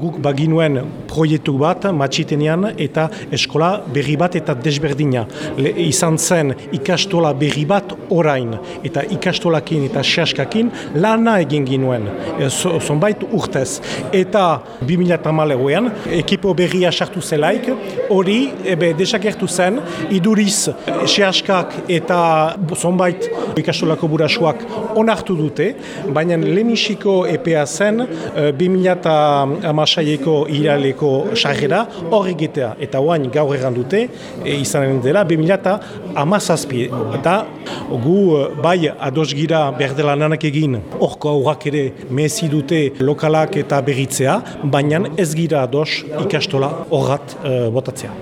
Guk baginuen proiektu bat matxitenean eta eskola berri bat eta desberdina. Le, izan zen ikastola berri bat orain eta ikastolakin eta sehaskakin lana egin ginuen, e, zonbait urtez. Eta 2008an ekipo berria sartu zelaik, hori ebe desagertu zen, iduriz sehaskak eta zonbait ikastolako burasuak onartu dute, baina lehenixiko EPA zen 2008 amasaieko iraleko sarrera hor egitea. Eta oain gaur egan dute, e, izanen dela, 2000 amazazpi. Eta gu e, bai ados gira berdela nanak egin, horko aurrak ere mezi dute lokalak eta berritzea, baina ez gira ados ikastola horrat e, botatzea.